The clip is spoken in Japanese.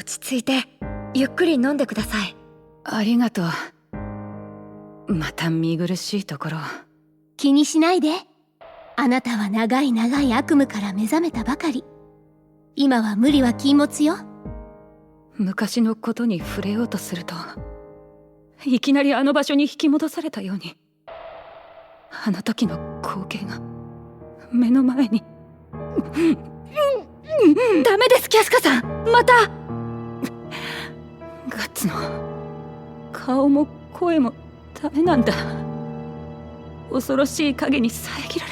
落ち着いてゆっくり飲んでください。ありがとう。また見苦しいところ。気にしないで。あなたは長い長い悪夢から目覚めたばかり。今は無理は禁物よ。昔のことに触れようとするといきなりあの場所に引き戻されたように。あの時の光景が目の前に。ダメですキャスカさん。またつの。顔も声もダメなんだ。恐ろしい影に遮られ